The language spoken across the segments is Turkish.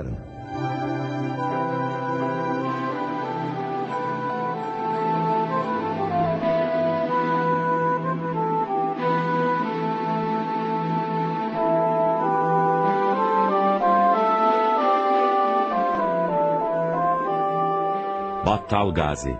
Yarın. Battal Gazi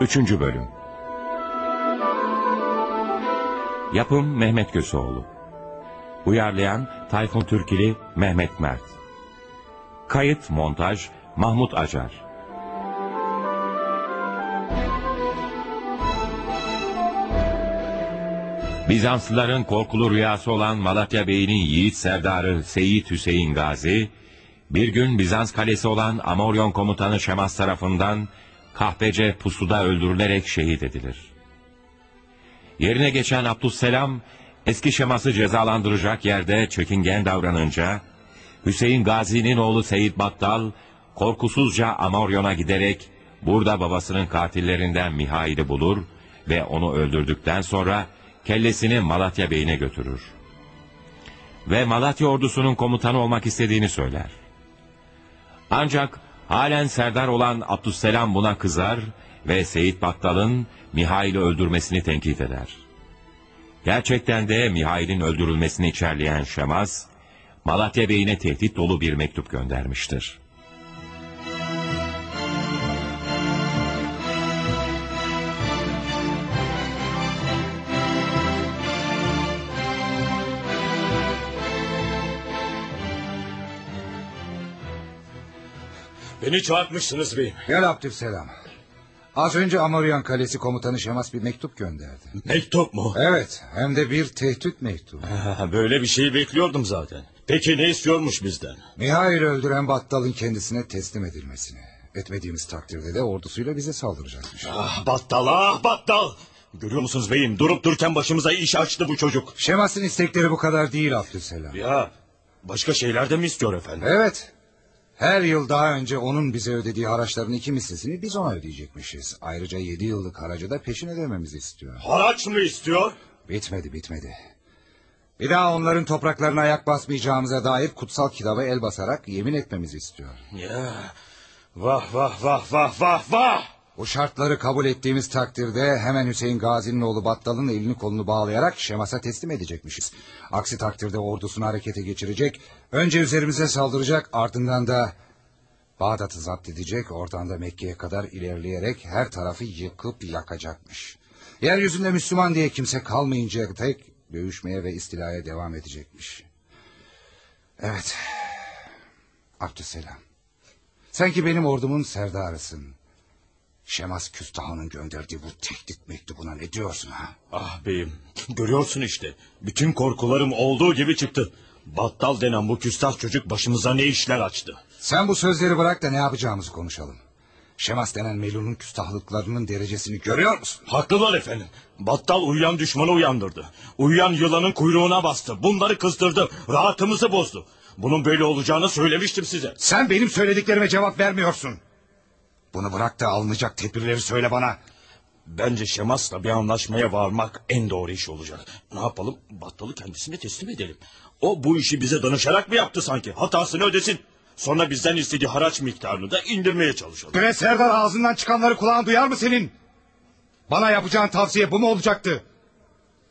3. Bölüm Yapım Mehmet Köseoğlu Uyarlayan Tayfun Türkili Mehmet Mert Kayıt Montaj Mahmut Acar Bizanslıların korkulu rüyası olan Malatya Bey'inin yiğit serdarı Seyit Hüseyin Gazi, bir gün Bizans kalesi olan Amoryon komutanı Şemas tarafından kahpece pusuda öldürülerek şehit edilir. Yerine geçen Abdüsselam, eski Şemas'ı cezalandıracak yerde çekingen davranınca, Hüseyin Gazi'nin oğlu Seyit Battal, korkusuzca Amoryon'a giderek, burada babasının katillerinden Mihail'i bulur ve onu öldürdükten sonra, kellesini Malatya Bey'ine götürür. Ve Malatya ordusunun komutanı olmak istediğini söyler. Ancak halen serdar olan Abdüsselam buna kızar ve Seyit Battal'ın Mihail'i öldürmesini tenkit eder. Gerçekten de Mihail'in öldürülmesini içerleyen Şemaz, Malatya Bey'ine tehdit dolu bir mektup göndermiştir. Beni çağırtmışsınız beyim. Gel Abdülselam. Az önce Amoryan Kalesi komutanı Şemas bir mektup gönderdi. Mektup mu? Evet hem de bir tehdit mektubu. Ha, Böyle bir şeyi bekliyordum zaten. Peki ne istiyormuş bizden? Mihail öldüren Battal'ın kendisine teslim edilmesini. Etmediğimiz takdirde de ordusuyla bize saldıracakmış. Ah battal ah battal. Görüyor musunuz beyim durup dururken başımıza iş açtı bu çocuk. Şemas'ın istekleri bu kadar değil Abdülselam. Ya başka şeyler de mi istiyor efendim? Evet. Her yıl daha önce onun bize ödediği haraçların iki mislini biz ona ödeyecekmişiz. Ayrıca yedi yıllık haracı da peşin ödememizi istiyor. Haraç mı istiyor? Bitmedi bitmedi. Bir daha onların topraklarına ayak basmayacağımıza dair kutsal kitaba el basarak yemin etmemizi istiyor. Ya vah vah vah vah vah vah. Bu şartları kabul ettiğimiz takdirde hemen Hüseyin Gazi'nin oğlu Battal'ın elini kolunu bağlayarak Şemas'a teslim edecekmişiz. Aksi takdirde ordusunu harekete geçirecek, önce üzerimize saldıracak ardından da Bağdat'ı zapt edecek, oradan da Mekke'ye kadar ilerleyerek her tarafı yıkıp yakacakmış. Yeryüzünde Müslüman diye kimse kalmayıncaya tek dövüşmeye ve istilaya devam edecekmiş. Evet, Abdüsselam. Sen ki benim ordumun serdarısın. Şemas Küstah'ın gönderdiği bu tehdit mektubuna ne diyorsun ha? Ah beyim görüyorsun işte. Bütün korkularım olduğu gibi çıktı. Battal denen bu küstah çocuk başımıza ne işler açtı. Sen bu sözleri bırak da ne yapacağımızı konuşalım. Şemas denen Melun'un küstahlıklarının derecesini görüyor musun? Haklılar efendim. Battal uyuyan düşmanı uyandırdı. Uyuyan yılanın kuyruğuna bastı. Bunları kızdırdı. Rahatımızı bozdu. Bunun böyle olacağını söylemiştim size. Sen benim söylediklerime cevap vermiyorsun. Bunu bırak da alınacak tedbirleri söyle bana. Bence Şemas'la bir anlaşmaya varmak en doğru iş olacak. Ne yapalım? Battalı kendisine teslim edelim. O bu işi bize danışarak mı yaptı sanki? Hatasını ödesin. Sonra bizden istediği haraç miktarını da indirmeye çalışalım. Güne Serdar ağzından çıkanları kulağın duyar mı senin? Bana yapacağın tavsiye bu mu olacaktı?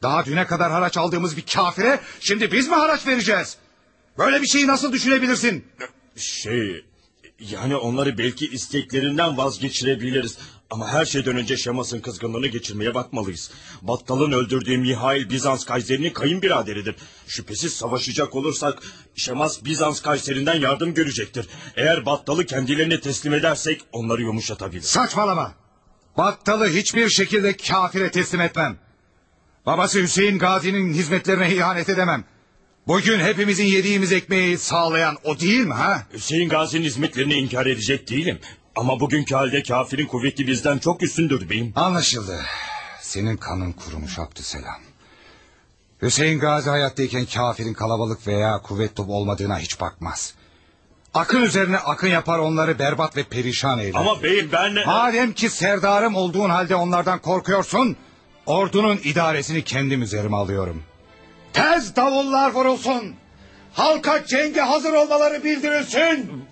Daha düne kadar haraç aldığımız bir kafire şimdi biz mi haraç vereceğiz? Böyle bir şeyi nasıl düşünebilirsin? Şey yani onları belki isteklerinden vazgeçirebiliriz. Ama her şeyden önce Şemas'ın kızgınlığını geçirmeye bakmalıyız. Battal'ın öldürdüğü Mihail Bizans Kayseri'nin kayınbiraderidir. Şüphesiz savaşacak olursak Şemas Bizans Kayseri'nden yardım görecektir. Eğer Battal'ı kendilerine teslim edersek onları yumuşatabilir. Saçmalama. Battalı hiçbir şekilde kafire teslim etmem. Babası Hüseyin Gazi'nin hizmetlerine ihanet edemem. Bugün hepimizin yediğimiz ekmeği sağlayan o değil mi ha? Hüseyin Gazi'nin hizmetlerini inkar edecek değilim. Ama bugünkü halde kafirin kuvveti bizden çok üstündür beyim. Anlaşıldı. Senin kanın kurumuş Abdüselam. Hüseyin Gazi hayattayken kafirin kalabalık veya kuvvetli olmadığına hiç bakmaz. Akın üzerine akın yapar onları berbat ve perişan eyler. Ama beyim ben... Madem ki serdarım olduğun halde onlardan korkuyorsun... ...ordunun idaresini kendim üzerime alıyorum. Tez davullar vurulsun. Halka cenge hazır olmaları bildirilsin.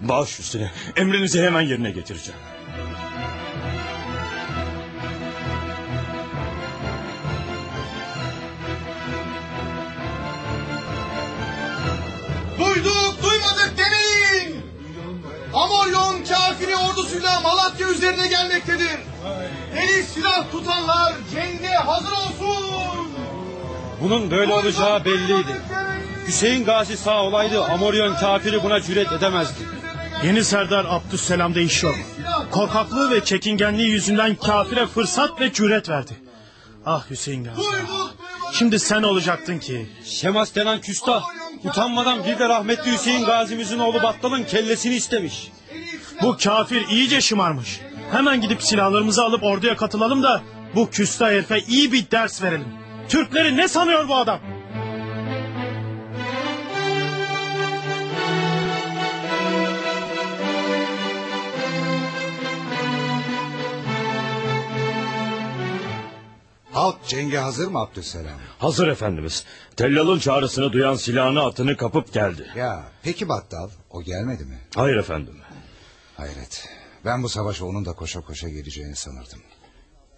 Baş üstüne. Emrinizi hemen yerine getireceğim. Duyduk duymadık demeyin. Amolyon kafiri ordusuyla Malatya üzerine gelmektedir. Eli silah tutanlar cenge hazır olsun. Bunun böyle olacağı belliydi. Hüseyin Gazi sağ olaydı Amoryon kafiri buna cüret edemezdi. Yeni Serdar Abdüsselam'da iş yok. Korkaklığı ve çekingenliği yüzünden kafire fırsat ve cüret verdi. Ah Hüseyin Gazi. Şimdi sen olacaktın ki. Şemas denen küstah utanmadan bir de rahmetli Hüseyin Gazimizin oğlu Battal'ın kellesini istemiş. Bu kafir iyice şımarmış. Hemen gidip silahlarımızı alıp orduya katılalım da bu küstah herife iyi bir ders verelim. Türkleri ne sanıyor bu adam? Halk cenge hazır mı Abdüsselam? Hazır efendimiz. Tellal'ın çağrısını duyan silahını atını kapıp geldi. Ya peki Battal o gelmedi mi? Hayır efendim. Hayret. Ben bu savaşa onun da koşa koşa geleceğini sanırdım.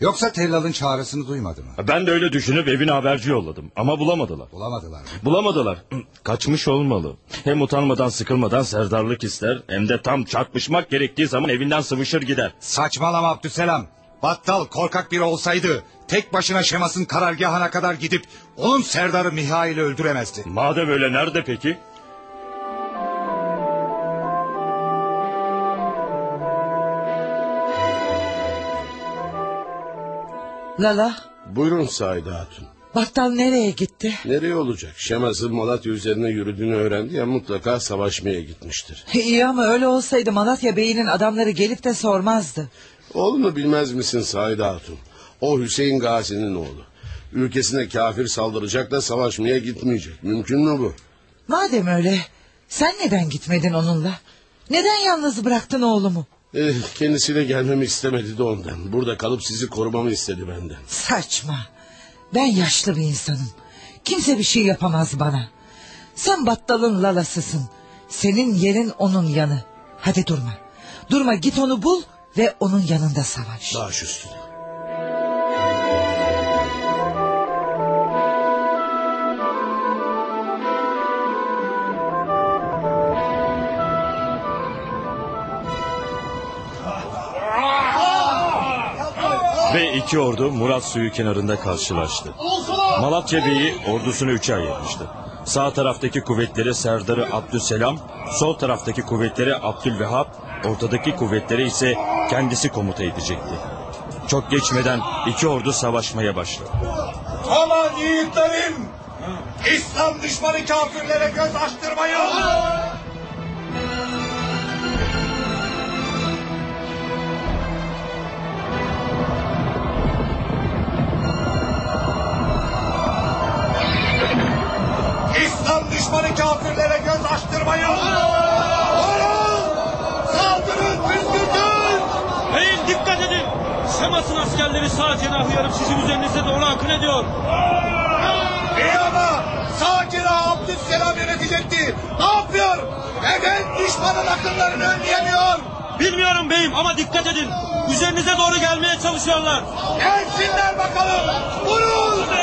Yoksa Tellal'ın çağrısını duymadı mı? Ben de öyle düşünüp evine haberci yolladım. Ama bulamadılar. Bulamadılar mı? Bulamadılar. Kaçmış olmalı. Hem utanmadan sıkılmadan serdarlık ister... ...hem de tam çarpışmak gerektiği zaman evinden sıvışır gider. Saçmalama Abdüsselam. Battal korkak biri olsaydı tek başına Şemas'ın karargahına kadar gidip onun Serdar'ı Mihail'i öldüremezdi. Madem öyle nerede peki? Lala, Buyurun Saide Hatun. Battal nereye gitti? Nereye olacak? Şemas'ın Malatya üzerine yürüdüğünü öğrendi ya mutlaka savaşmaya gitmiştir. İyi ama öyle olsaydı Malatya Bey'inin adamları gelip de sormazdı. Oğlunu bilmez misin Saide Hatun? O Hüseyin Gazi'nin oğlu. Ülkesine kafir saldıracak da savaşmaya gitmeyecek. Mümkün mü bu? Madem öyle, sen neden gitmedin onunla? Neden yalnız bıraktın oğlumu? Eh, kendisiyle gelmemi istemedi de ondan. Burada kalıp sizi korumamı istedi benden. Saçma. Ben yaşlı bir insanım. Kimse bir şey yapamaz bana. Sen battalın lalasısın. Senin yerin onun yanı. Hadi durma. Durma git onu bul ve onun yanında savaş. Baş üstüne. Ve iki ordu Murat suyu kenarında karşılaştı. Malatya Bey'i ordusunu üçe ayırmıştı. Sağ taraftaki kuvvetleri Serdar'ı Abdüselam, sol taraftaki kuvvetleri Abdülvehhab, ortadaki kuvvetleri ise kendisi komuta edecekti. Çok geçmeden iki ordu savaşmaya başladı. Aman yiğitlerim. İslam düşmanı kafirlere göz açtırmayın. Şemas'ın askerleri sağ cenahı yarıp sizin üzerinize doğru akın ediyor. İyi ama sağ cenahı Abdüsselam yönetecekti. Ne yapıyor? Neden düşmanın akınlarını önleyemiyor? Bilmiyorum beyim ama dikkat edin. Üzerinize doğru gelmeye çalışıyorlar. Gelsinler bakalım. Vurun!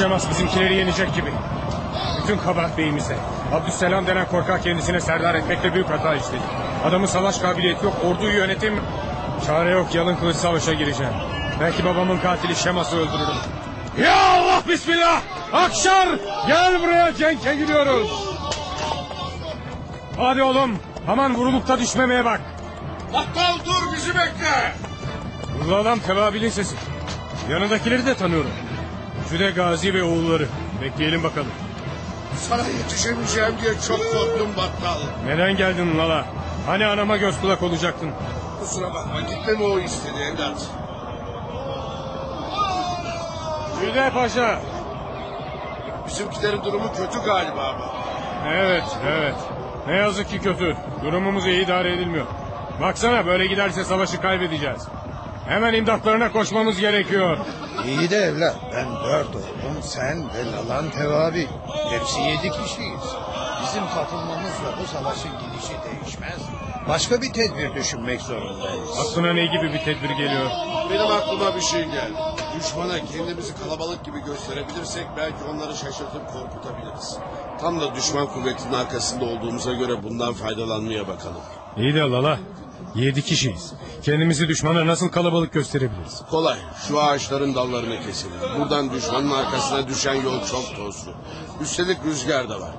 Şemas bizimkileri yenecek gibi. Bütün kabahat beyimizde. Abdüsselam denen korkak kendisine serdar etmekle büyük hata işledi. Adamın savaş kabiliyeti yok, orduyu yönetim... Çare yok, yalın kılıç savaşa gireceğim. Belki babamın katili Şemas'ı öldürürüm. Ya Allah bismillah! Akşar! Gel buraya Cenk'e gidiyoruz. Hadi oğlum, aman vurulup da düşmemeye bak. Bakkal dur bizi bekle. Bu adam tevabilin sesi. Yanındakileri de tanıyorum. Füde Gazi ve oğulları. Bekleyelim bakalım. Sana yetişemeyeceğim diye çok korktum Battal. Neden geldin Lala? Hani anama göz kulak olacaktın? Kusura bakma gitmemi o istedi evlat. Güde Paşa. Bizimkilerin durumu kötü galiba ama. Evet, evet. Ne yazık ki kötü. Durumumuz iyi idare edilmiyor. Baksana böyle giderse savaşı kaybedeceğiz. Hemen imdatlarına koşmamız gerekiyor. İyi de evlat ben dört oğlum sen ve Lalan Tevabi. Hepsi yedi kişiyiz. Bizim katılmamızla bu savaşın gidişi değişmez. Başka bir tedbir düşünmek zorundayız. Aklına ne gibi bir tedbir geliyor? Benim aklıma bir şey geldi. Düşmana kendimizi kalabalık gibi gösterebilirsek belki onları şaşırtıp korkutabiliriz. Tam da düşman kuvvetinin arkasında olduğumuza göre bundan faydalanmaya bakalım. İyi de Lala. Yedi kişiyiz. Kendimizi düşmana nasıl kalabalık gösterebiliriz? Kolay. Şu ağaçların dallarını keselim. Buradan düşmanın arkasına düşen yol çok tozlu. Üstelik rüzgar da var.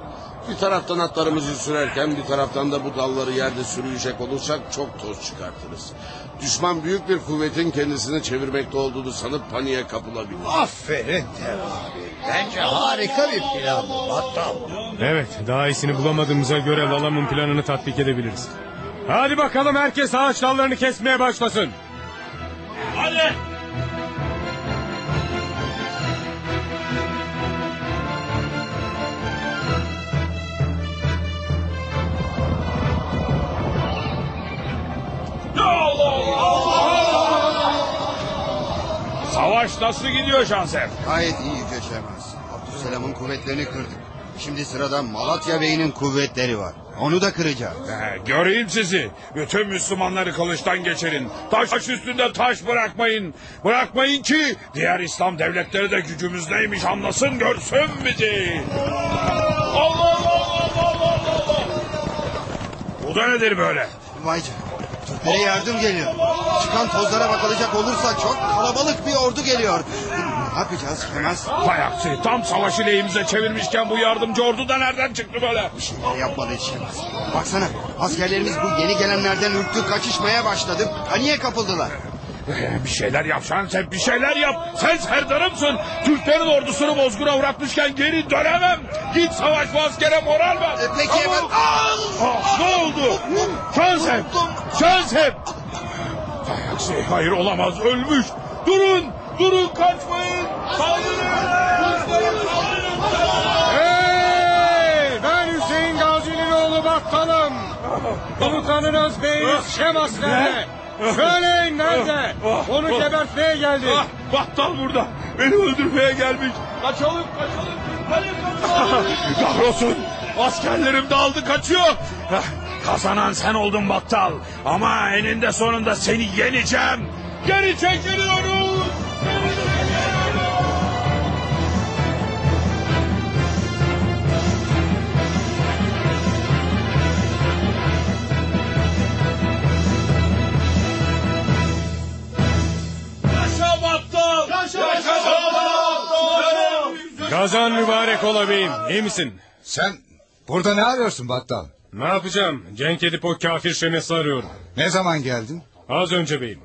Bir taraftan atlarımızı sürerken bir taraftan da bu dalları yerde sürüyecek olursak çok toz çıkartırız. Düşman büyük bir kuvvetin kendisini çevirmekte olduğunu sanıp paniğe kapılabilir. Aferin Tevabi. Bence harika bir plan bu Battal. Evet, daha iyisini bulamadığımıza göre Lalam'ın planını tatbik edebiliriz. Hadi bakalım herkes ağaç dallarını kesmeye başlasın. Hadi. Savaş nasıl gidiyor Şansem? Gayet iyi Yüce Şemaz. Abdüsselam'ın kuvvetlerini kırdık. Şimdi sırada Malatya Bey'inin kuvvetleri var. Onu da kıracağız. He, göreyim sizi. Bütün Müslümanları kılıçtan geçirin. Taş üstünde taş bırakmayın. Bırakmayın ki diğer İslam devletleri de gücümüz neymiş anlasın görsün bizi. Allah Allah Allah Allah Allah. Bu da nedir böyle? Vay canına. Türklere yardım geliyor. Çıkan tozlara bakılacak olursa çok kalabalık bir ordu geliyor. Ne yapacağız Şemaz? Vay aksi tam savaşı lehimize çevirmişken bu yardımcı ordu da nereden çıktı böyle? Bir şeyler yapmalıyız Şemaz. Baksana askerlerimiz bu yeni gelenlerden ürktü kaçışmaya başladı. Paniğe kapıldılar. Ee, Bir şeyler yap Şansep bir şeyler yap. Sen serdarımsın. Türklerin ordusunu bozguna uğratmışken geri dönemem. Git savaş bu askere moral ver. E, Peki hemen... Ah, ne oldu? Hay aksi, hayır olamaz ölmüş. Durun! Durun kaçmayın! Saldırın! Hey! Ben Hüseyin Gazi'nin oğlu Battalım. Komutanınız Beyimiz Şemas nerede? Söyleyin nerede? Onu gebertmeye geldik. Ah, Battal burada. Beni öldürmeye gelmiş. Kaçalım kaçalım. Hadi kaçalım. Kahrolsun. Askerlerim dağıldı kaçıyor. Kazanan sen oldun Battal. Ama eninde sonunda seni yeneceğim. Geri çekiliyoruz. Geri Gazan mübarek ola beyim. İyi misin? Sen burada ne arıyorsun Battal? Ne yapacağım? Cenk edip o kafir şemesi arıyorum. Ne zaman geldin? Az önce beyim.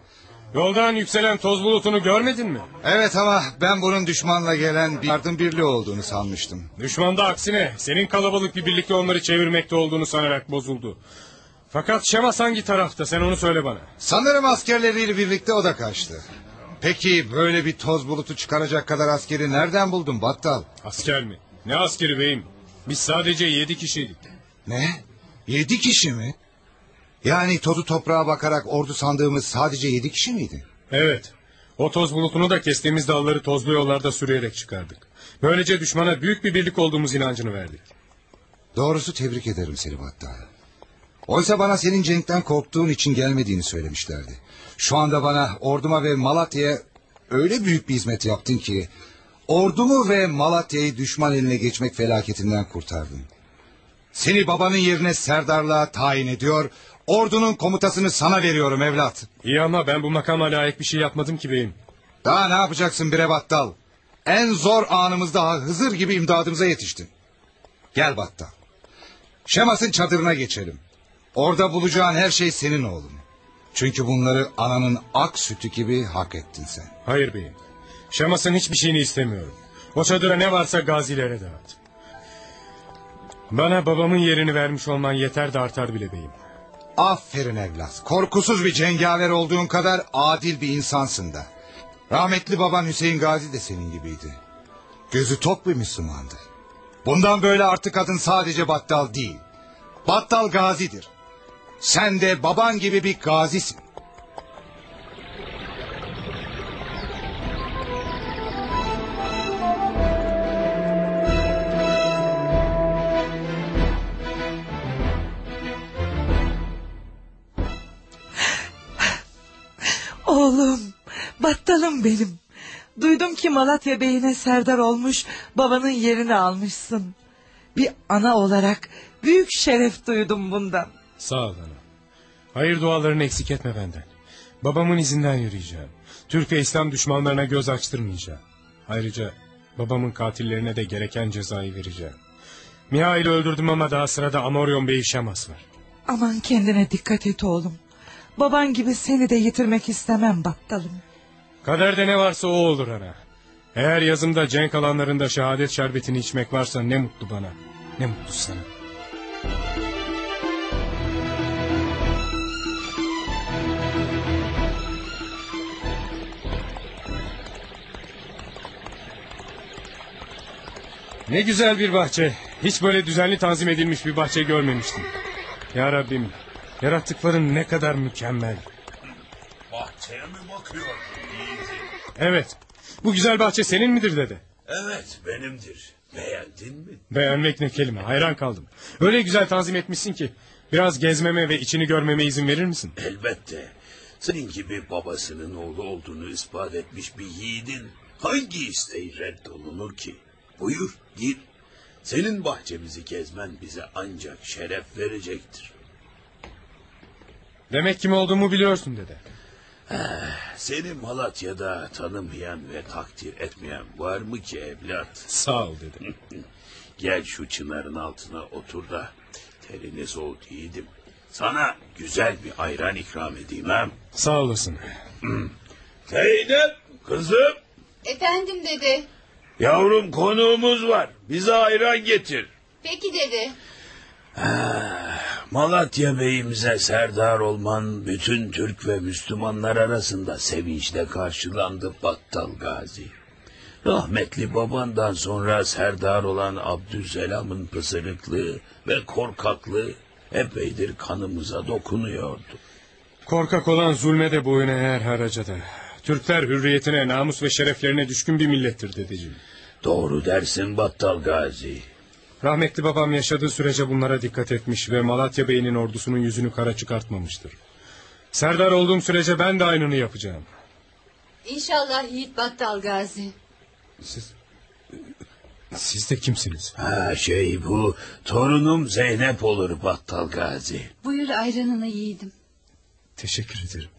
Yoldan yükselen toz bulutunu görmedin mi? Evet ama ben bunun düşmanla gelen bir yardım birliği olduğunu sanmıştım. Düşman da aksine senin kalabalık bir birlikte onları çevirmekte olduğunu sanarak bozuldu. Fakat Şemas hangi tarafta sen onu söyle bana. Sanırım askerleriyle birlikte o da kaçtı. Peki böyle bir toz bulutu çıkaracak kadar askeri nereden buldun Battal? Asker mi? Ne askeri beyim? Biz sadece yedi kişiydik. Ne? Yedi kişi mi? Yani tozu toprağa bakarak ordu sandığımız sadece yedi kişi miydi? Evet. O toz bulutunu da kestiğimiz dalları tozlu yollarda sürüyerek çıkardık. Böylece düşmana büyük bir birlik olduğumuz inancını verdik. Doğrusu tebrik ederim seni Battal. Oysa bana senin Cenk'ten korktuğun için gelmediğini söylemişlerdi. Şu anda bana orduma ve Malatya'ya öyle büyük bir hizmet yaptın ki... ...ordumu ve Malatya'yı düşman eline geçmek felaketinden kurtardın. Seni babanın yerine serdarlığa tayin ediyor... ...ordunun komutasını sana veriyorum evlat. İyi ama ben bu makama layık bir şey yapmadım ki beyim. Daha ne yapacaksın bre Battal? En zor anımızda Hızır gibi imdadımıza yetiştin. Gel Battal. Şemas'ın çadırına geçelim. Orada bulacağın her şey senin oğlum. Çünkü bunları ananın ak sütü gibi hak ettin sen. Hayır beyim. Şemas'ın hiçbir şeyini istemiyorum. O çadıra ne varsa gazilere dağıt. Bana babamın yerini vermiş olman yeter de artar bile beyim. Aferin evlat. Korkusuz bir cengaver olduğun kadar adil bir insansın da. Rahmetli baban Hüseyin Gazi de senin gibiydi. Gözü tok bir Müslümandı. Bundan böyle artık adın sadece battal değil. Battal gazidir. Sen de baban gibi bir gazisin. Oğlum, battalım benim. Duydum ki Malatya Bey'ine serdar olmuş, babanın yerini almışsın. Bir ana olarak büyük şeref duydum bundan. Sağ ol ana. Hayır dualarını eksik etme benden. Babamın izinden yürüyeceğim. Türk ve İslam düşmanlarına göz açtırmayacağım. Ayrıca babamın katillerine de gereken cezayı vereceğim. Mihail'i öldürdüm ama daha sırada Amoryon Bey Şemas var. Aman kendine dikkat et oğlum. Baban gibi seni de yitirmek istemem battalım. Kaderde ne varsa o olur ana. Eğer yazımda cenk alanlarında şehadet şerbetini içmek varsa ne mutlu bana. Ne mutlu sana. Ne güzel bir bahçe. Hiç böyle düzenli tanzim edilmiş bir bahçe görmemiştim. Ya Rabbim, yarattıkların ne kadar mükemmel. Bahçeye mi bakıyorsun yiğidim? Evet, bu güzel bahçe senin midir dede? Evet benimdir. Beğendin mi? Beğenmek ne kelime, hayran kaldım. Öyle güzel tanzim etmişsin ki... ...biraz gezmeme ve içini görmeme izin verir misin? Elbette. Senin gibi babasının oğlu olduğunu ispat etmiş bir yiğidin... ...hangi isteği reddolunur ki? Buyur gir. Senin bahçemizi gezmen bize ancak şeref verecektir. Demek kim olduğumu biliyorsun dede. Seni Malatya'da tanımayan ve takdir etmeyen var mı ki evlat? Sağ ol dede. Gel şu çınarın altına otur da terini soğut yiğidim. Sana güzel bir ayran ikram edeyim ha. Sağ olasın. Zeynep kızım Efendim dede. Yavrum konuğumuz var. Bize ayran getir. Peki dede. Malatya beyimize serdar olman bütün Türk ve Müslümanlar arasında sevinçle karşılandı Battal Gazi. Rahmetli babandan sonra serdar olan Abdüselam'ın pısırıklığı ve korkaklığı epeydir kanımıza dokunuyordu. Korkak olan zulme de boyun eğer haraca da. Türkler hürriyetine, namus ve şereflerine düşkün bir millettir dedeciğim. Doğru dersin Battal Gazi. Rahmetli babam yaşadığı sürece bunlara dikkat etmiş ve Malatya Bey'inin ordusunun yüzünü kara çıkartmamıştır. Serdar olduğum sürece ben de aynını yapacağım. İnşallah Yiğit Battal Gazi. Siz, siz de kimsiniz? Ha şey bu torunum Zeynep olur Battal Gazi. Buyur ayranını yiğidim. Teşekkür ederim.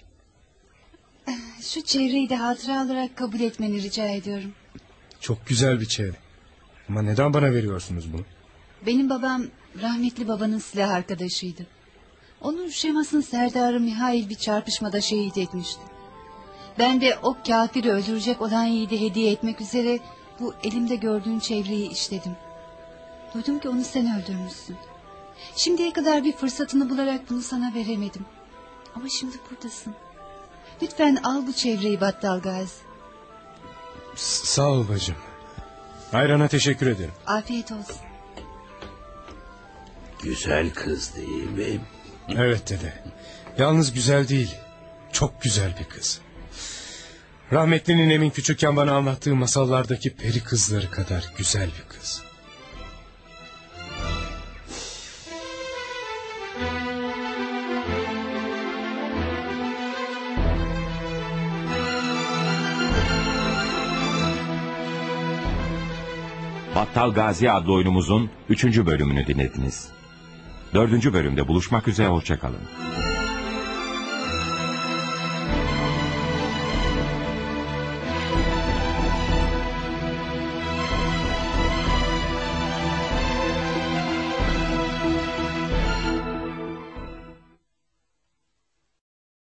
Şu çevreyi de hatıra olarak kabul etmeni rica ediyorum. Çok güzel bir çevre. Ama neden bana veriyorsunuz bunu? Benim babam rahmetli babanın silah arkadaşıydı. Onun Şemas'ın serdarı Mihail bir çarpışmada şehit etmişti. Ben de o kafiri öldürecek olan yiğidi hediye etmek üzere bu elimde gördüğün çevreyi işledim. Duydum ki onu sen öldürmüşsün. Şimdiye kadar bir fırsatını bularak bunu sana veremedim. Ama şimdi buradasın. Lütfen al bu çevreyi Battal Gazi. S- sağ ol bacım. Ayrana teşekkür ederim. Afiyet olsun. Güzel kız değil mi? Evet dede. Yalnız güzel değil. Çok güzel bir kız. Rahmetli ninemin küçükken bana anlattığı masallardaki peri kızları kadar güzel bir kız. Battal Gazi adlı oyunumuzun 3. bölümünü dinlediniz. 4. bölümde buluşmak üzere hoşçakalın.